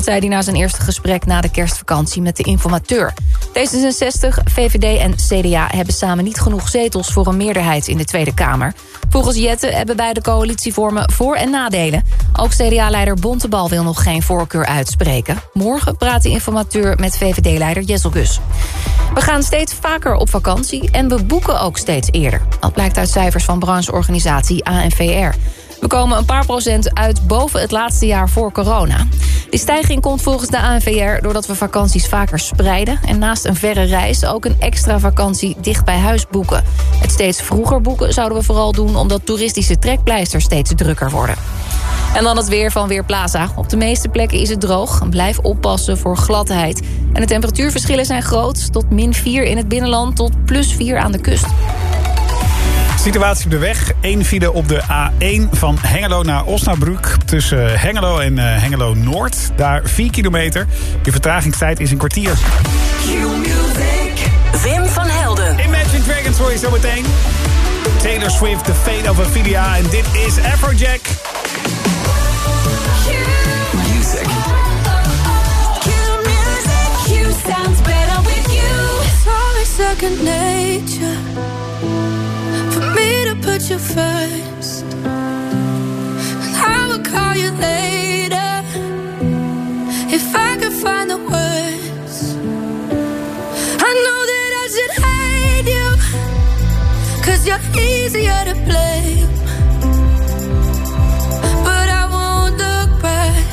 Dat zei hij na zijn eerste gesprek na de kerstvakantie met de informateur. D66, VVD en CDA hebben samen niet genoeg zetels voor een meerderheid in de Tweede Kamer. Volgens Jette hebben beide coalitievormen voor- en nadelen. Ook CDA-leider Bontebal wil nog geen voorkeur uitspreken. Morgen praat de informateur met VVD-leider Jesselgus. We gaan steeds vaker op vakantie en we boeken ook steeds eerder. Dat blijkt uit cijfers van brancheorganisatie ANVR. We komen een paar procent uit boven het laatste jaar voor corona. Die stijging komt volgens de ANVR doordat we vakanties vaker spreiden... en naast een verre reis ook een extra vakantie dicht bij huis boeken. Het steeds vroeger boeken zouden we vooral doen... omdat toeristische trekpleisters steeds drukker worden. En dan het weer van Weerplaza. Op de meeste plekken is het droog. Blijf oppassen voor gladheid. En de temperatuurverschillen zijn groot. Tot min 4 in het binnenland tot plus 4 aan de kust. Situatie op de weg. Eén file op de A1 van Hengelo naar Osnabrück. Tussen Hengelo en uh, Hengelo Noord. Daar 4 kilometer. Je vertragingstijd is een kwartier. Wim van Helden. Imagine Dragons hoor je zo meteen. Taylor Swift, The Fate of Ophelia. En dit is Afrojack. Music. sounds better with you. It's always second nature put you first. I will call you later if I could find the words. I know that I should hate you, cause you're easier to blame. But I won't look back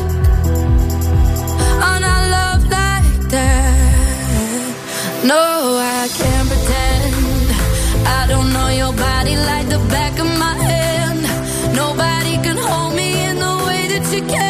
on our love like that. No, you can.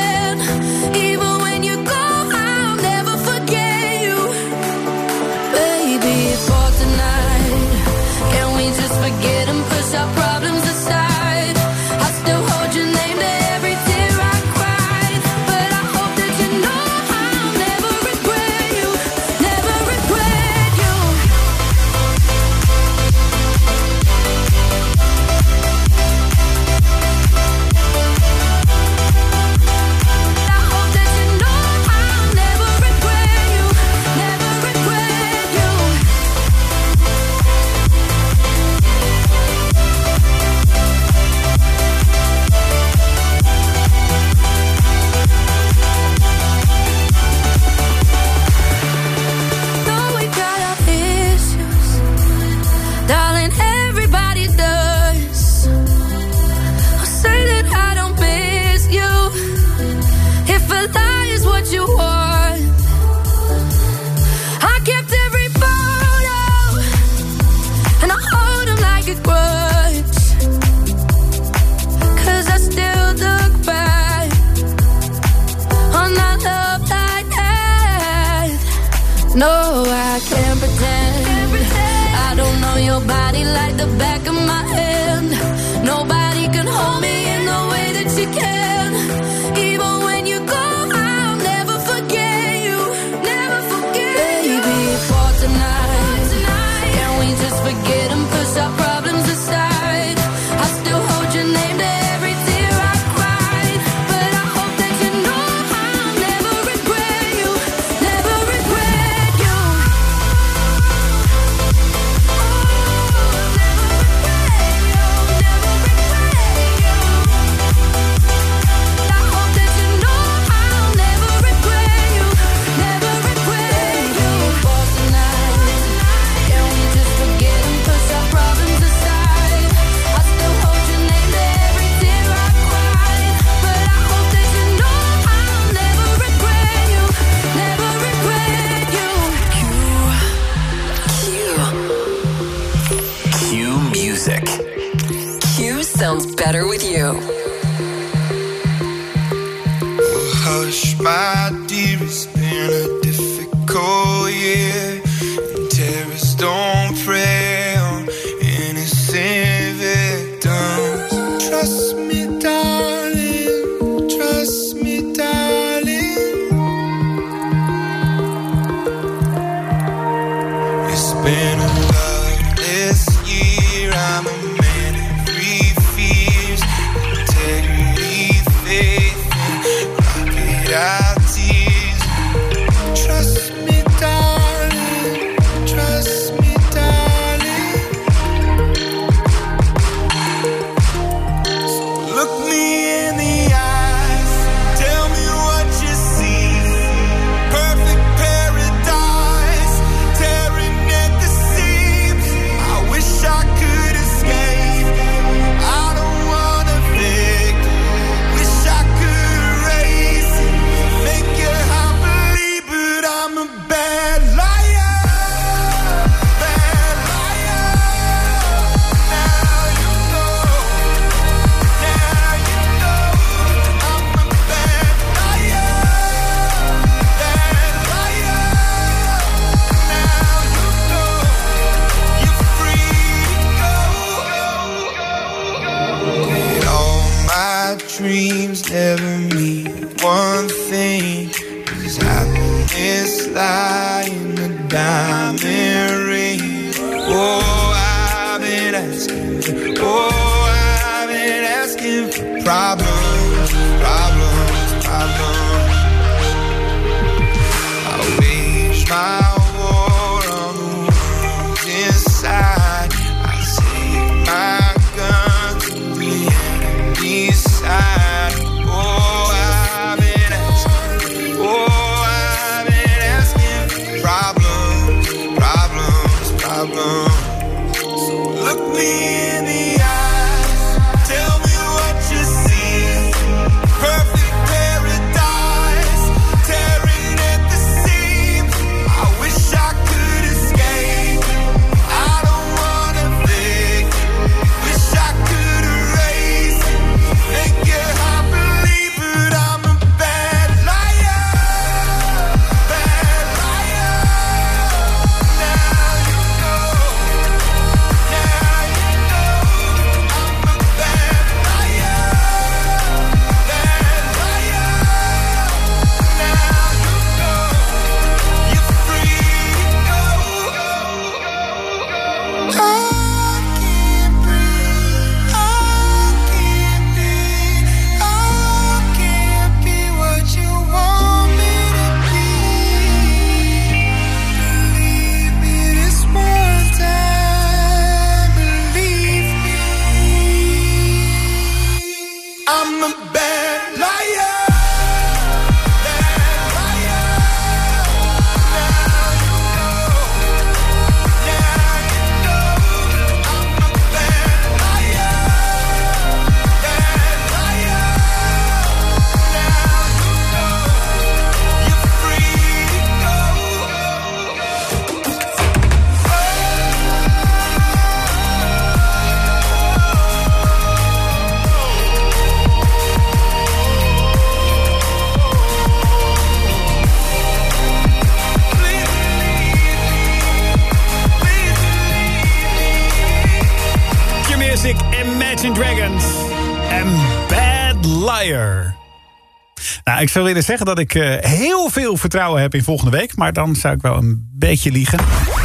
Nou, ik zou willen zeggen dat ik eh, heel veel vertrouwen heb in volgende week... maar dan zou ik wel een beetje liegen.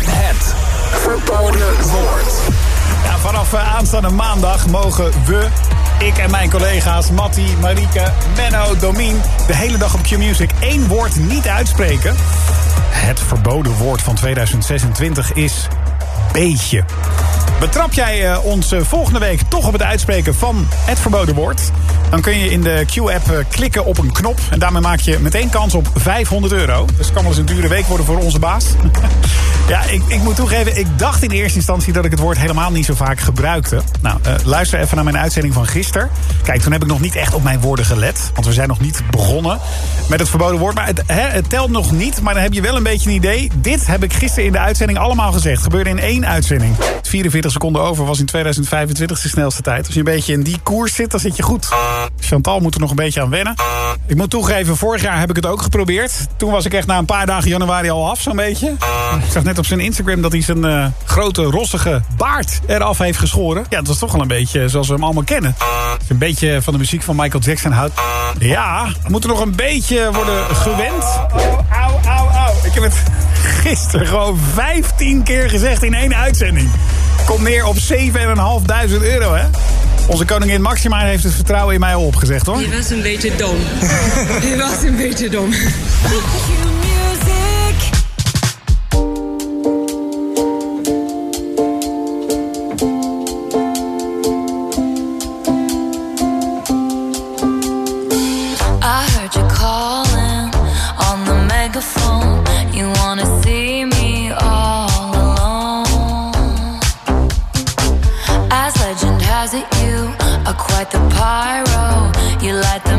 Het verboden woord. Ja, vanaf eh, aanstaande maandag mogen we, ik en mijn collega's... Matti, Marieke, Menno, Domien... de hele dag op Q-Music één woord niet uitspreken. Het verboden woord van 2026 is beetje. Betrap jij eh, ons eh, volgende week toch op het uitspreken van het verboden woord... dan kun je in de Q-app eh, klikken op een knop... en daarmee maak je meteen kans op 500 euro. Dus het kan wel eens een dure week worden voor onze baas. ja, ik, ik moet toegeven, ik dacht in eerste instantie... dat ik het woord helemaal niet zo vaak gebruikte. Nou, luister even naar mijn uitzending van gisteren. Kijk, toen heb ik nog niet echt op mijn woorden gelet. Want we zijn nog niet begonnen met het verboden woord. Maar het, het telt nog niet, maar dan heb je wel een beetje een idee. Dit heb ik gisteren in de uitzending allemaal gezegd. Gebeurde in één uitzending. 44 seconden over was in 2025 de snelste tijd. Als je een beetje in die koers zit, dan zit je goed. Chantal moet er nog een beetje aan wennen. Ik moet toegeven, vorig jaar heb ik het ook geprobeerd. Toen was ik echt na een paar dagen januari al af, zo'n beetje. Ik zag net op zijn Instagram dat hij zijn eh, grote rossige baard eraf heeft geschoren. Ja, dat was toch wel een beetje zoals we hem allemaal kennen. Als een beetje van de muziek van Michael Jackson houdt. Ja, moet er nog een beetje worden gewend. Au, au, au. Ik heb het gisteren gewoon 15 keer gezegd in één uitzending. Komt neer op 7.500 euro, hè? Onze koningin Maxima heeft het vertrouwen in mij al opgezegd, hoor. Je was een beetje dom. Je was een beetje dom. Quite the pyro. You light the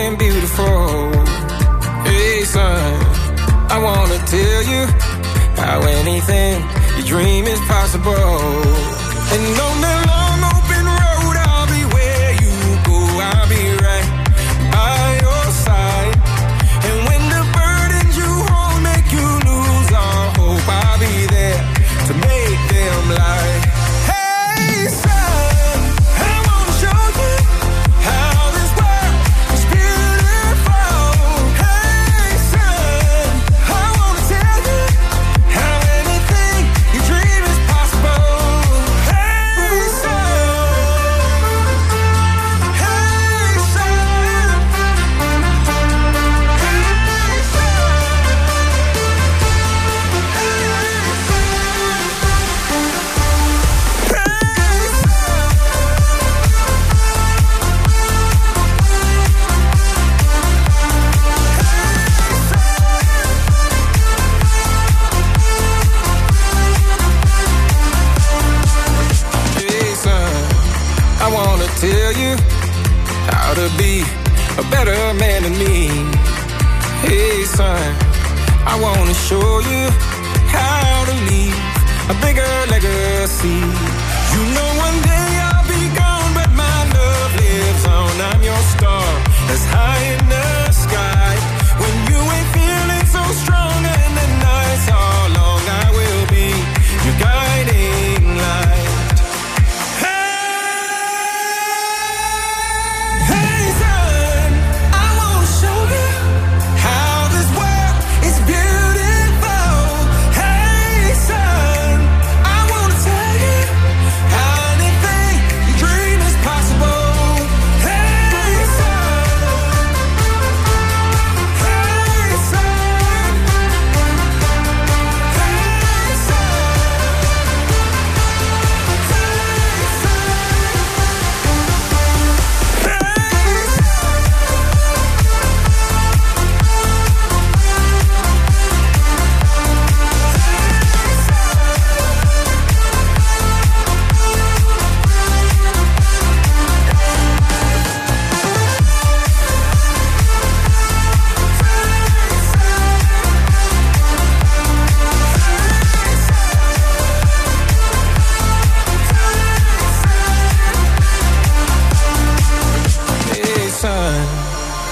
and beautiful. Hey son, I wanna tell you how anything you dream is possible. And on that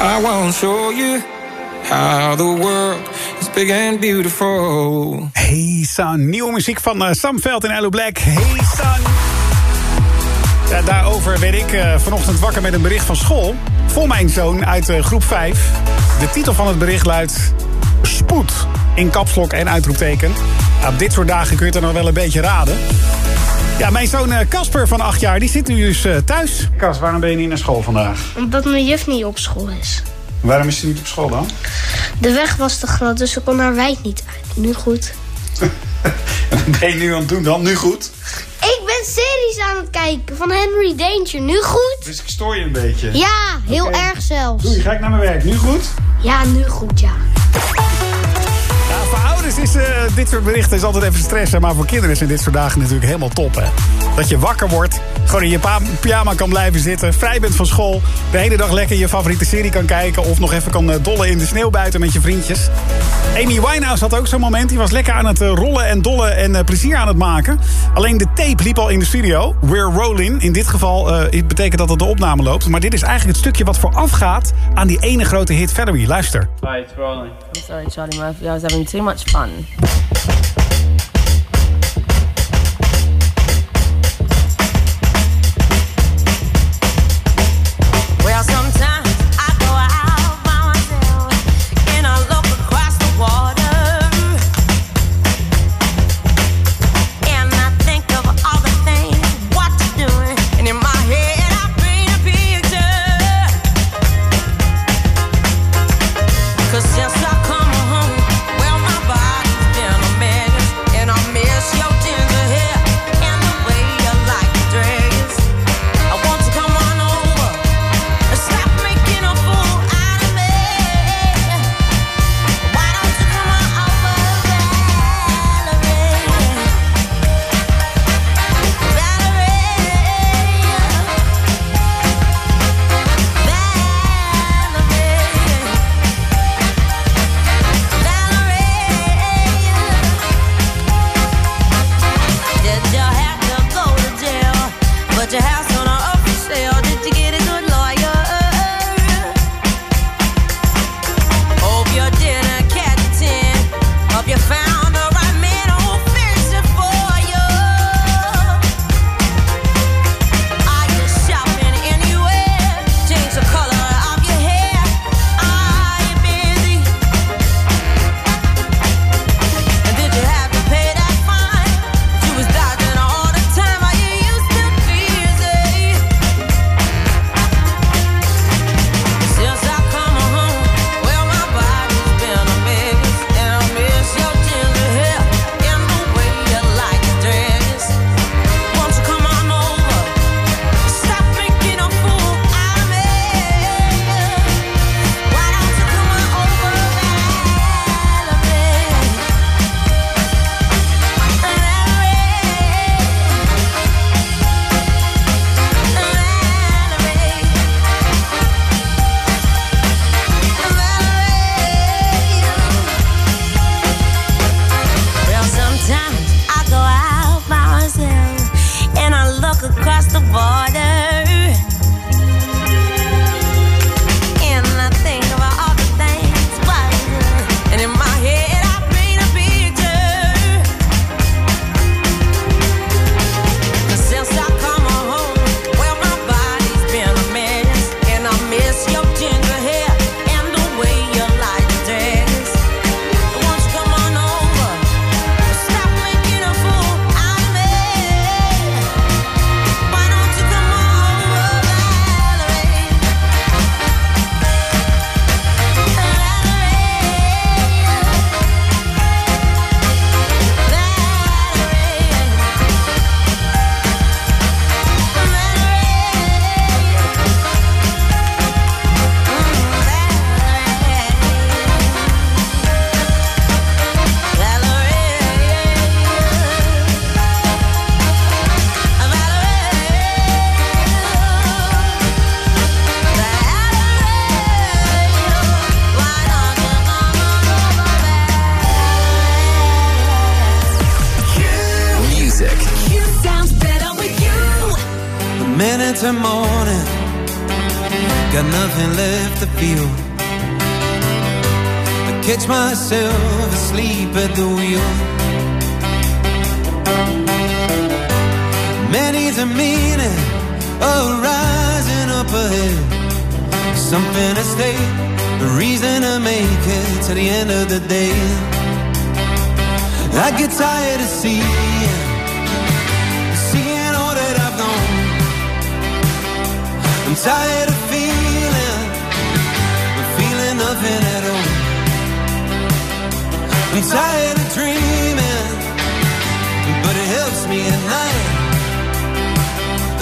I want to show you how the world is big and beautiful. Hey Son, nieuwe muziek van eh, Sam Veld en Hello Black. Hey. Ja, daarover werd ik eh, vanochtend wakker met een bericht van school. Voor mijn zoon uit eh, groep 5. De titel van het bericht luidt... Spoed. In kapslok en uitroepteken. Op dit soort dagen kun je het er nog wel een beetje raden. Ja, mijn zoon eh, Casper van 8 jaar, die zit nu dus eh, thuis. Cas, waarom ben je niet naar school vandaag? Omdat mijn juf niet op school is. Waarom is hij niet op school dan? De weg was te groot, dus ze kon haar wijk niet uit. Nu goed. En wat ben je nu aan het doen dan? Nu goed? Ik ben series aan het kijken van Henry Danger. Nu goed? Dus ik stoor je een beetje. Ja, heel erg zelfs. Doei, ga ik naar mijn werk. Nu goed? Ja, nu goed, ja. Eh, dit soort berichten is altijd even stressen, Maar voor kinderen is dit soort dagen natuurlijk helemaal top. Hè? Dat je wakker wordt, gewoon in je pyjama kan blijven zitten... vrij bent van school, de hele dag lekker je favoriete serie kan kijken... of nog even kan eh, dollen in de sneeuw buiten met je vriendjes. Amy Winehouse had ook zo'n moment. Die was lekker aan het eh, rollen en dollen en plezier aan het maken. Alleen de tape liep al in de studio. We're rolling. In dit geval het betekent dat het de opname loopt. Maar dit is eigenlijk het stukje wat vooraf gaat aan die ene grote hit Valerie. Luister. Hi, it's rolling. I'm sorry, Charlie Murphy. I was having too much fun. fun.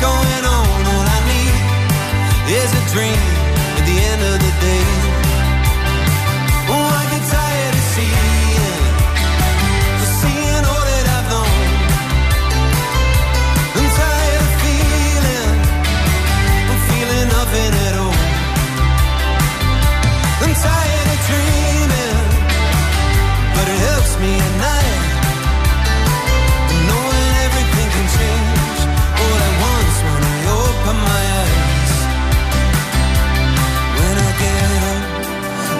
going on. All I need is a dream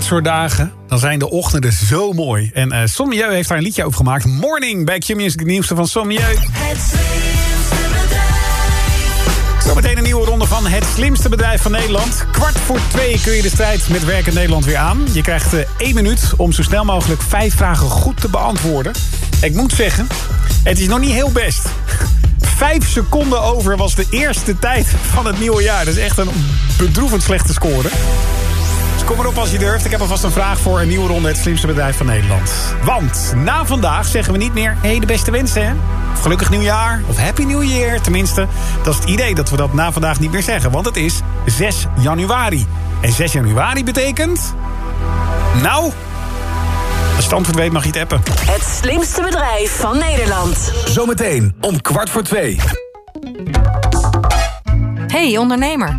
Dit soort dagen, dan zijn de ochtenden zo mooi. En Sommieu heeft daar een liedje over gemaakt. Morning bij Q-Music, het nieuwste van Sommieu. Zometeen een nieuwe ronde van het slimste bedrijf van Nederland. Kwart voor twee kun je de strijd met Werken Nederland weer aan. Je krijgt eh, één minuut om zo snel mogelijk vijf vragen goed te beantwoorden. Ik moet zeggen, het is nog niet heel best. Vijf seconden over was de eerste tijd van het nieuwe jaar. Dat is echt een bedroevend slechte score. Kom erop als je durft. Ik heb alvast een vraag voor een nieuwe ronde Het Slimste Bedrijf van Nederland. Want na vandaag zeggen we niet meer... hé, de beste wensen, hè? Of gelukkig nieuwjaar, of happy new year. Tenminste, dat is het idee dat we dat na vandaag niet meer zeggen. Want het is 6 januari. En 6 januari betekent... Nou, als je het antwoord weet mag je het appen. Het slimste bedrijf van Nederland. Zometeen om kwart voor twee. Hey ondernemer,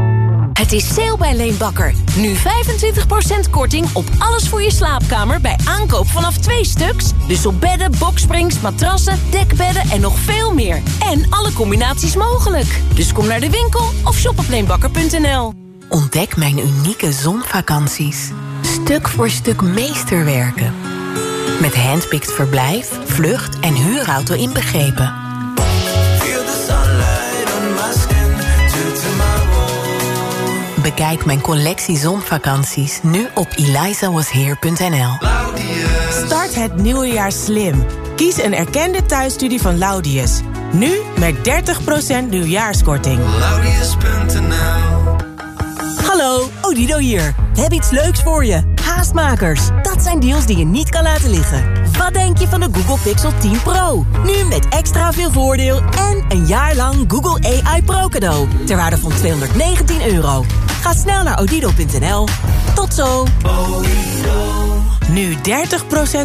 Het is sale bij Leenbakker. Nu 25% korting op alles voor je slaapkamer bij aankoop vanaf twee stuks. Dus op bedden, boksprings, matrassen, dekbedden en nog veel meer. En alle combinaties mogelijk. Dus kom naar de winkel of shop op leenbakker.nl. Ontdek mijn unieke zonvakanties. Stuk voor stuk meesterwerken. Met handpicked verblijf, vlucht en huurauto inbegrepen. Bekijk mijn collectie zonvakanties nu op elizawasheer.nl. Start het nieuwe jaar slim. Kies een erkende thuisstudie van Laudius. Nu met 30% nieuwjaarskorting. Laudius.nl Hallo, Odido hier. We hebben iets leuks voor je. Haastmakers. Dat zijn deals die je niet kan laten liggen. Wat denk je van de Google Pixel 10 Pro? Nu met extra veel voordeel en een jaar lang Google AI Pro cadeau. Ter waarde van 219 euro. Ga snel naar odido.nl. Tot zo. Nu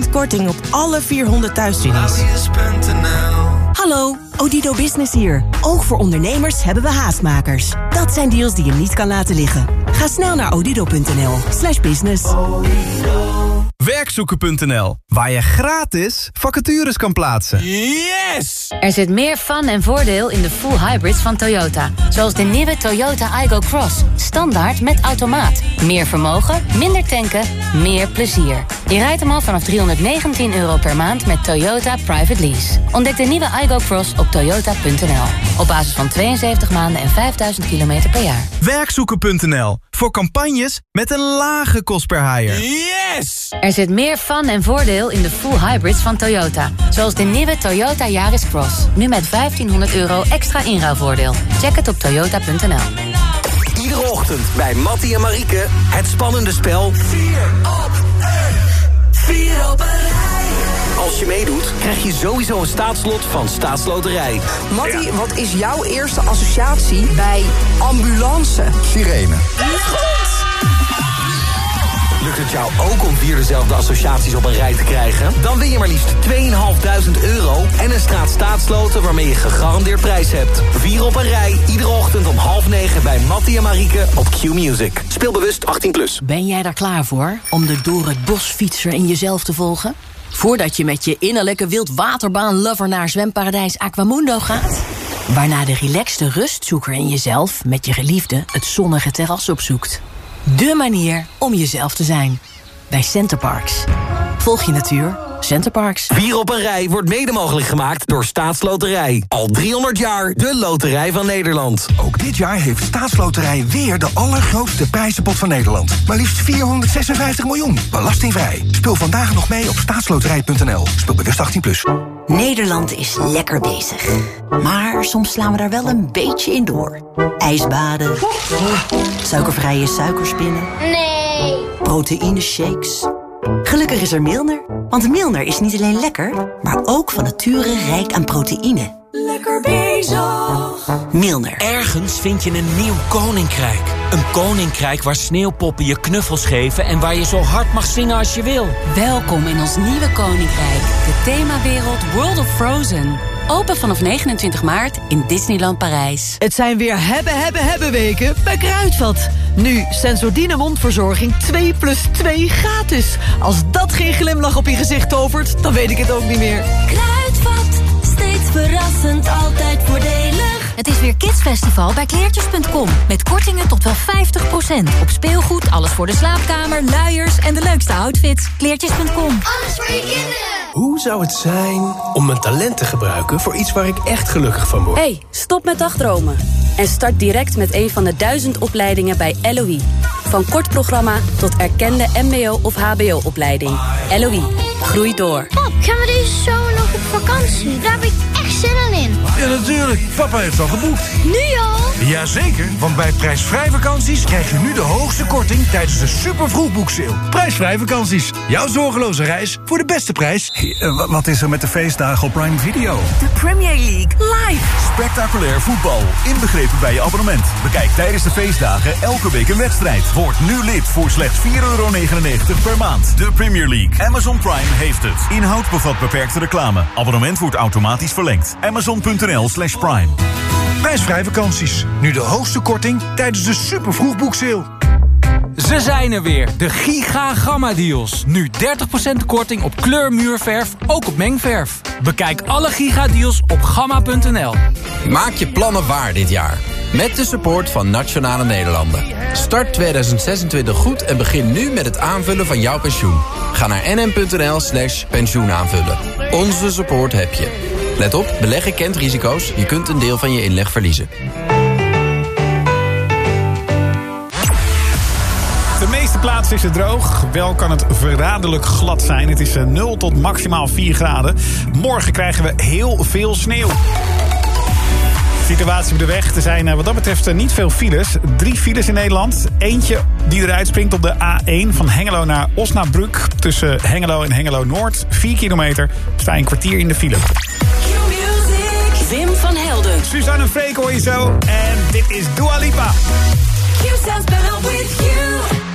30% korting op alle 400 thuisstudies. Hallo, Odido Business hier. Ook voor ondernemers hebben we haastmakers. Dat zijn deals die je niet kan laten liggen. Ga snel naar odido.nl slash business. Werkzoeken.nl, waar je gratis vacatures kan plaatsen. Yes! Er zit meer fun en voordeel in de full hybrids van Toyota. Zoals de nieuwe Toyota Igo Cross. Standaard met automaat. Meer vermogen, minder tanken, meer plezier. Je rijdt hem al vanaf 319 euro per maand met Toyota Private Lease. Ontdek de nieuwe Igo Cross op toyota.nl. Op basis van 72 maanden en 5000 kilometer per jaar. Werkzoeken.nl, voor campagnes met een lage kost per haaier. Yes! Er zit meer fun en voordeel in de full hybrids van Toyota. Zoals de nieuwe Toyota Yaris Cross. Nu met 1500 euro extra inruilvoordeel. Check het op toyota.nl. Iedere ochtend bij Mattie en Marieke het spannende spel 4 op 4 op een rij. Als je meedoet, krijg je sowieso een staatslot van Staatsloterij. Mattie, wat is jouw eerste associatie bij ambulance? Sirene. Lukt het jou ook om vier dezelfde associaties op een rij te krijgen? Dan win je maar liefst 2.500 euro en een straat staatsloten waarmee je gegarandeerd prijs hebt. Vier op een rij, iedere ochtend om half negen bij Mattie en Marieke op Q-Music. Speel bewust 18+. Plus. Ben jij daar klaar voor om de door het bos fietser in jezelf te volgen? Voordat je met je innerlijke wildwaterbaan-lover naar zwemparadijs Aquamundo gaat? Waarna de relaxte rustzoeker in jezelf met je geliefde het zonnige terras opzoekt. De manier om jezelf te zijn. Bij Centerparks. Volg je natuur. Centerparks. Vier op een rij wordt mede mogelijk gemaakt door Staatsloterij. Al 300 jaar de loterij van Nederland. Ook dit jaar heeft Staatsloterij weer de allergrootste prijzenpot van Nederland. Maar liefst 456 miljoen. Belastingvrij. Speel vandaag nog mee op staatsloterij.nl. Speel bewust 18+. Plus. Nederland is lekker bezig. Maar soms slaan we daar wel een beetje in door. Ijsbaden. Suikervrije suikerspinnen. Nee. Proteïne shakes. Gelukkig is er Milner. Want Milner is niet alleen lekker, maar ook van nature rijk aan proteïne. Lekker bezig. Milner. Ergens vind je een nieuw koninkrijk. Een koninkrijk waar sneeuwpoppen je knuffels geven... en waar je zo hard mag zingen als je wil. Welkom in ons nieuwe koninkrijk. De themawereld World of Frozen. Open vanaf 29 maart in Disneyland Parijs. Het zijn weer hebben, hebben, hebben weken bij Kruidvat. Nu Sensordine mondverzorging 2 plus 2 gratis. Als dat geen glimlach op je gezicht tovert, dan weet ik het ook niet meer. Kruidvat, steeds verrassend, altijd voordelig. Het is weer Kidsfestival bij kleertjes.com. Met kortingen tot wel 50%. Op speelgoed, alles voor de slaapkamer, luiers en de leukste outfits. Kleertjes.com. Alles voor je kinderen. Hoe zou het zijn om mijn talent te gebruiken voor iets waar ik echt gelukkig van word? Hey, stop met dagdromen. En start direct met een van de duizend opleidingen bij LOE. Van kort programma tot erkende mbo- of hbo-opleiding. LOE, groei door. Pap, gaan we deze zomer nog op vakantie? Daar heb ik echt zin in. Ja, natuurlijk. Papa heeft al geboekt. Nu al? Jazeker, want bij prijsvrij vakanties krijg je nu de hoogste korting tijdens de super vroegboekseil. Prijsvrij vakanties. Jouw zorgeloze reis voor de beste prijs. Wat is er met de feestdagen op Prime Video? De Premier League live. Spectaculair voetbal, inbegrepen bij je abonnement. Bekijk tijdens de feestdagen elke week een wedstrijd. Word nu lid voor slechts 4,99 euro per maand. De Premier League. Amazon Prime heeft het. Inhoud bevat beperkte reclame. Abonnement wordt automatisch verlengd. Amazon.nl slash prime. Prijsvrij vakanties. Nu de hoogste korting tijdens de super vroegboekseil. Ze zijn er weer, de Giga Gamma Deals. Nu 30% korting op kleurmuurverf, ook op mengverf. Bekijk alle Giga Deals op gamma.nl. Maak je plannen waar dit jaar. Met de support van Nationale Nederlanden. Start 2026 goed en begin nu met het aanvullen van jouw pensioen. Ga naar nm.nl slash pensioenaanvullen. Onze support heb je. Let op, beleggen kent risico's. Je kunt een deel van je inleg verliezen. De meeste plaatsen is het droog. Wel kan het verraderlijk glad zijn. Het is eh, 0 tot maximaal 4 graden. Morgen krijgen we heel veel sneeuw. Situatie op de weg. Er zijn eh, wat dat betreft eh, niet veel files. Drie files in Nederland. Eentje die eruit springt op de A1 van Hengelo naar Osnabrück. Tussen Hengelo en Hengelo Noord. 4 kilometer. Sta een kwartier in de file. Van Helden. Suzanne Freek hoor je zo. En dit is Dua Lipa. Q sounds better with you.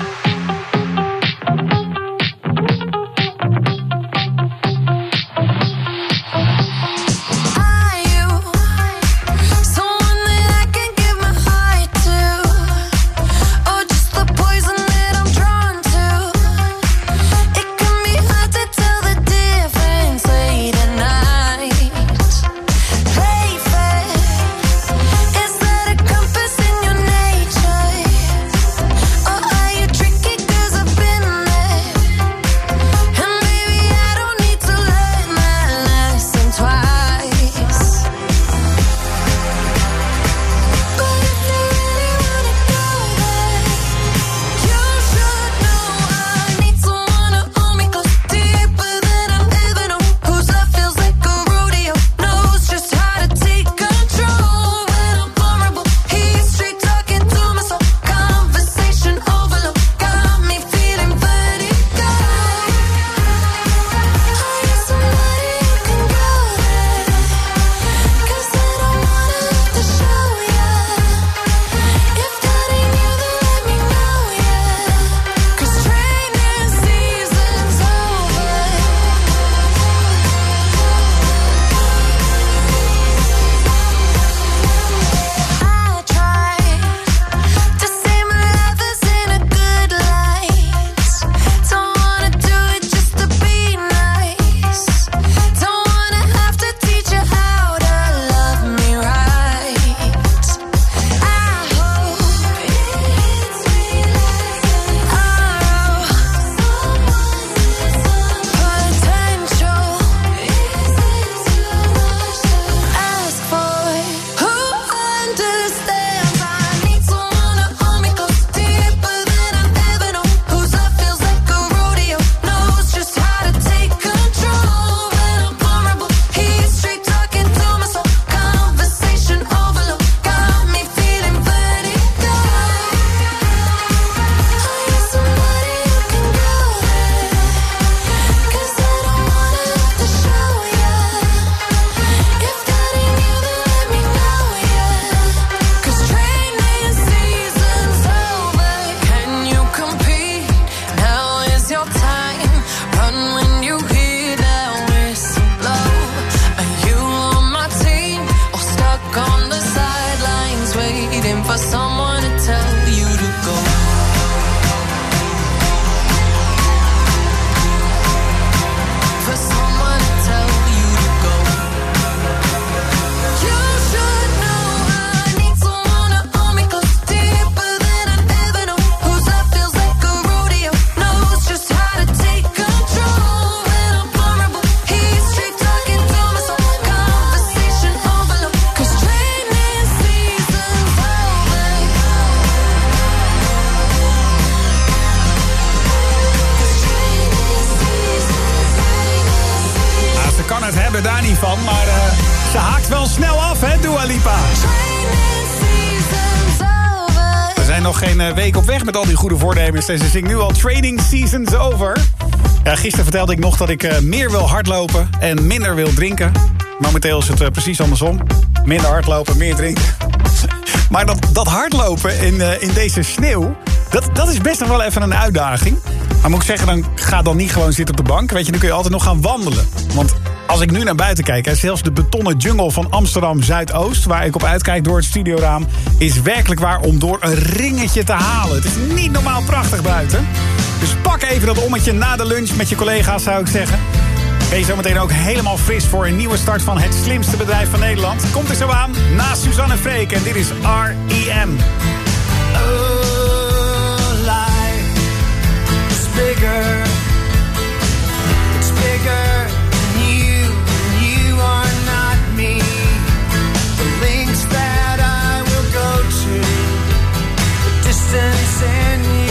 Van. Maar eh, ze haakt wel snel af, hè, Dua Lipa. We zijn nog geen eh, week op weg met al die goede voornemens. En ze zingt nu al Training Seasons Over. Ja, gisteren vertelde ik nog dat ik eh, meer wil hardlopen en minder wil drinken. Momenteel is het precies andersom. Minder hardlopen, meer drinken. maar dat, dat hardlopen in, in deze sneeuw... Dat, dat is best nog wel even een uitdaging. Maar moet ik zeggen, dan ga dan niet gewoon zitten op de bank. Weet je, dan kun je altijd nog gaan wandelen. Want als ik nu naar buiten kijk... hè, zelfs de betonnen jungle van Amsterdam Zuidoost... waar ik op uitkijk door het studioraam... is werkelijk waar om door een ringetje te halen. Het is niet normaal prachtig buiten. Dus pak even dat ommetje na de lunch met je collega's, zou ik zeggen. Ben je zometeen ook helemaal fris voor een nieuwe start van het slimste bedrijf van Nederland? Komt er zo aan, na Suzanne Freek. En dit is R.E.M. It's bigger. It's bigger distance in your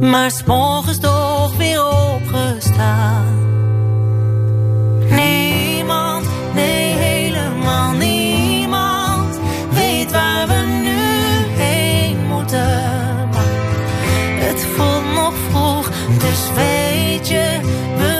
maar is toch weer opgestaan. Niemand, nee helemaal niemand, weet waar we nu heen moeten. Maar het voelt nog vroeg, dus weet je, we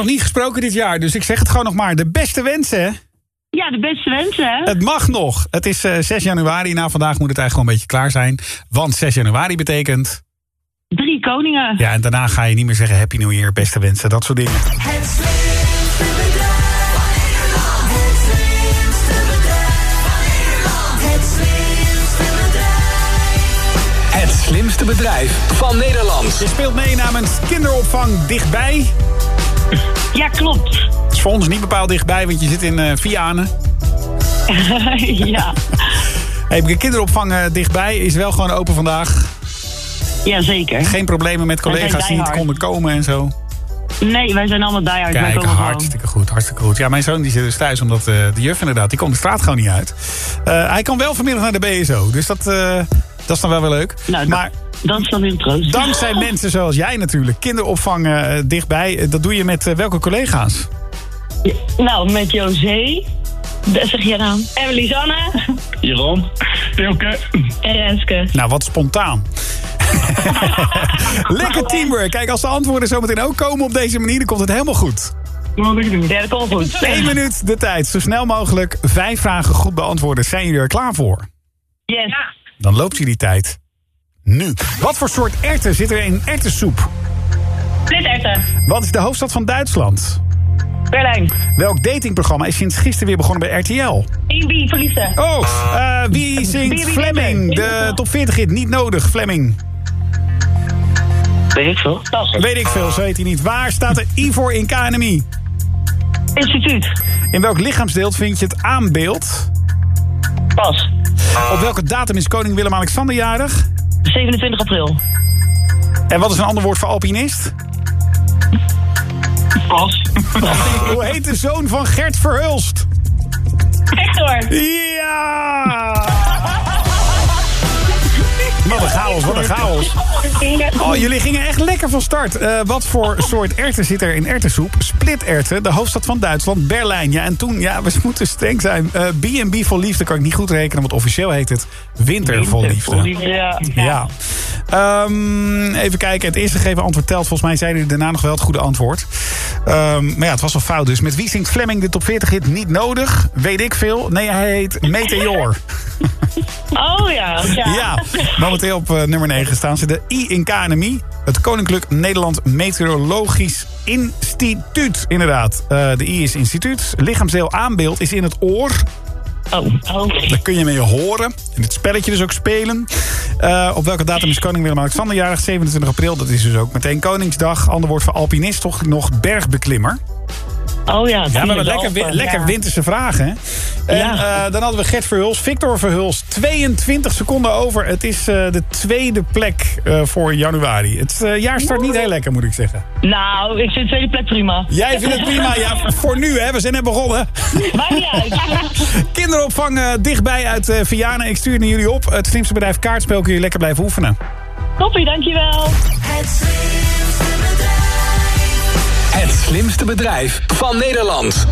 Nog niet gesproken dit jaar, dus ik zeg het gewoon nog maar. De beste wensen? Ja, de beste wensen? Het mag nog. Het is eh, 6 januari. Na vandaag moet het eigenlijk gewoon een beetje klaar zijn. Want 6 januari betekent... Drie koningen. Ja, en daarna ga je niet meer zeggen Happy New Year, beste wensen, dat soort dingen. Het slimste bedrijf van Nederland. Het slimste bedrijf van Nederland. Het slimste bedrijf. Het slimste bedrijf van Nederland. Je speelt mee namens kinderopvang dichtbij. Ja, klopt. Het is voor ons niet bepaald dichtbij, want je zit in eh Vianen. ja. Hey, kinderopvang eh, dichtbij is wel gewoon open vandaag. Jazeker. Geen problemen met collega's die niet konden komen en zo. Nee, wij zijn allemaal diehard. wij Kijk, gewoon. hartstikke goed, hartstikke goed. Ja, mijn zoon die zit dus thuis, omdat eh, de juf inderdaad, die komt de straat gewoon niet uit. Hij kan wel vanmiddag naar de BSO, dus dat, dat is dan wel weer leuk. Nou, maar dat is dan weer een troost. dankzij mensen zoals jij natuurlijk, kinderopvang eh, dichtbij, eh, dat doe je met eh, welke collega's? Nou, met José. Dat zeg je naam. En Lisanne. Jeroen. Ilke. En Renske. Nou, wat spontaan. Lekker teamwork. Kijk, als de antwoorden zometeen ook komen op deze manier, dan komt het helemaal goed. Ja, dat komt goed. Eén minuut de tijd, zo snel mogelijk. Vijf vragen goed beantwoorden. Zijn jullie er klaar voor? Yes. Dan loopt je die tijd. Nu. Wat voor soort erwten zit er in erwtensoep? Splitterten. Wat is de hoofdstad van Duitsland? Berlijn. Welk datingprogramma is sinds gisteren weer begonnen bij RTL? Inbi, verliefde. Oh, eh, wie zingt Wie, wie, Fleming? wie? De top 40 hit niet nodig, Fleming. Weet ik veel. Tas. Weet ik veel, zo heet hij niet. Waar staat de I voor in KNMI? Instituut. In welk lichaamsdeel vind je het aanbeeld? Pas. Op welke datum is koning Willem-Alexander jarig? 27 april. En wat is een ander woord voor alpinist? Pas. Hoe heet de zoon van Gert Verhulst? Hector. Ja! Wat een chaos, wat een chaos. Oh, jullie gingen echt lekker van start. Eh, wat voor soort erwten zit er in erwtensoep? Splitterwten, de hoofdstad van Duitsland, Berlijn. Ja, en toen, ja, we moeten streng zijn. Eh, B&B vol liefde kan ik niet goed rekenen, want officieel heet het Winter vol liefde. Ja. Ja. Ehm, even kijken, het eerste gegeven antwoord telt. Volgens mij zeiden jullie daarna nog wel het goede antwoord. Ehm, maar ja, het was wel fout dus. Met wie zingt Fleming de top 40 hit niet nodig? Weet ik veel. Nee, hij heet Meteor. Oh ja. Ja. Ja, momenteel op eh, nummer 9 staan ze. De I in KNMI, het Koninklijk Nederland Meteorologisch Instituut. Inderdaad, Eh, de I is instituut. Lichaamsdeel aanbeeld is in het oor. Oh. oh. Daar kun je mee horen. En het spelletje dus ook spelen. Eh, op welke datum is koning Willem-Alexander jarig? 27 april, dat is dus ook meteen Koningsdag. Ander woord voor alpinist, toch nog bergbeklimmer. Oh ja. Ja, we hebben lekker, wi- lekker ja. winterse vragen. Hè? En Ja. eh, dan hadden we Gert Verhuls, Victor Verhuls. 22 seconden over. Het is eh, de tweede plek eh, voor januari. Het jaar start niet heel lekker, moet ik zeggen. Nou, ik vind de tweede plek prima. Jij vindt het prima, ja, voor nu, hè? We zijn net begonnen. Maakt niet uit. Kinderopvang dichtbij uit eh Vianen. Ik stuur het naar jullie op. Het slimste bedrijf kaartspel kun je lekker blijven oefenen. Toppie, dankjewel. Het slimste bedrijf. Van Nederland.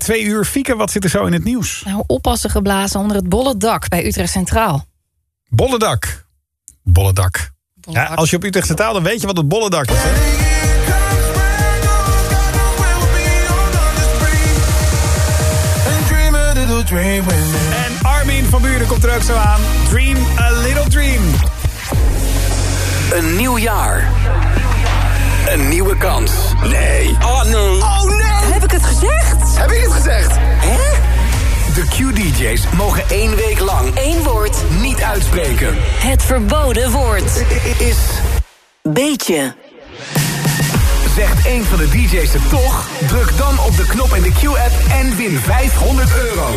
Twee uur. Fieke, wat zit er zo in het nieuws? Nou, oppassen geblazen onder het bolle dak bij Utrecht Centraal. Bolledak. Bolledak. Ja, als je op Utrechtse taal, dan weet je wat het bolledak is. Hè? En Armin van Buren komt er ook zo aan. Dream a little dream. Een nieuw jaar. Een nieuwe kans. Nee. Oh nee. Oh nee. Heb ik het gezegd? Heb ik het gezegd? Hè? De Q-DJ's mogen één week lang Eén woord. niet uitspreken. Het verboden woord. Is Beetje. Zegt één van de DJ's het toch? Druk dan op de knop in de Q-app en win 500 euro.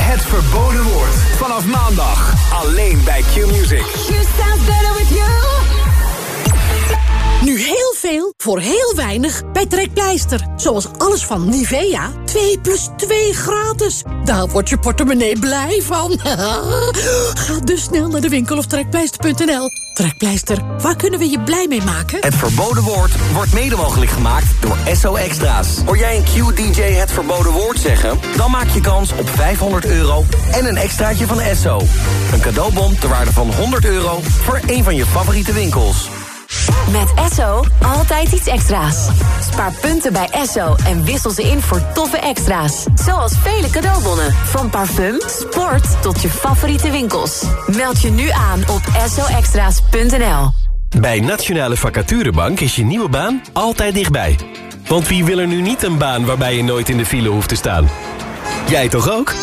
Het verboden woord. Vanaf maandag. Alleen bij Q-Music. You sound better voor heel weinig bij Trekpleister. Zoals alles van Nivea. 2 plus 2 gratis. Daar wordt je portemonnee blij van. Ga dus snel naar de winkel of trekpleister.nl. Trekpleister, waar kunnen we je blij mee maken? Het verboden woord wordt mede mogelijk gemaakt door SO Extra's. Hoor jij een Q-DJ het verboden woord zeggen? Dan maak je kans op 500 euro en een extraatje van SO. Een cadeaubon ter waarde van 100 euro voor een van je favoriete winkels. Met Esso altijd iets extra's. Spaar punten bij Esso en wissel ze in voor toffe extra's. Zoals vele cadeaubonnen. Van parfum, sport tot je favoriete winkels. Meld je nu aan op essoextra's.nl. Bij Nationale Vacaturebank is je nieuwe baan altijd dichtbij. Want wie wil er nu niet een baan waarbij je nooit in de file hoeft te staan? Jij toch ook?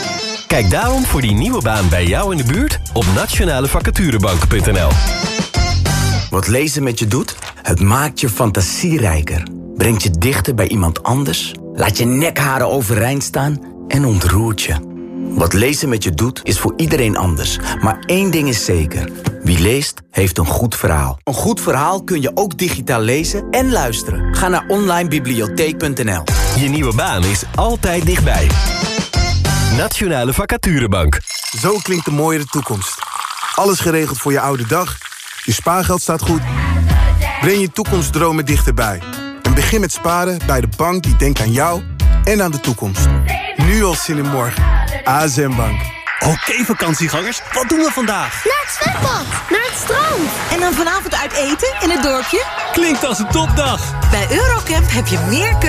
Kijk daarom voor die nieuwe baan bij jou in de buurt op nationalevacaturebank.nl. Wat lezen met je doet? Het maakt je fantasierijker. Brengt je dichter bij iemand anders. Laat je nekharen overeind staan en ontroert je. Wat lezen met je doet, is voor iedereen anders. Maar één ding is zeker. Wie leest, heeft een goed verhaal. Een goed verhaal kun je ook digitaal lezen en luisteren. Ga naar onlinebibliotheek.nl Je nieuwe baan is altijd dichtbij. Nationale Vacaturebank. Zo klinkt de mooiere toekomst. Alles geregeld voor je oude dag. Je spaargeld staat goed. Breng je toekomstdromen dichterbij. En begin met sparen bij de bank die denkt aan jou en aan de toekomst. Nu al zin in morgen. ASM Bank. Oké vakantiegangers, wat doen we vandaag? Naar het zwembad, naar het strand. En dan vanavond uit eten in het dorpje? Klinkt als een topdag. Bij Eurocamp heb je meer keuze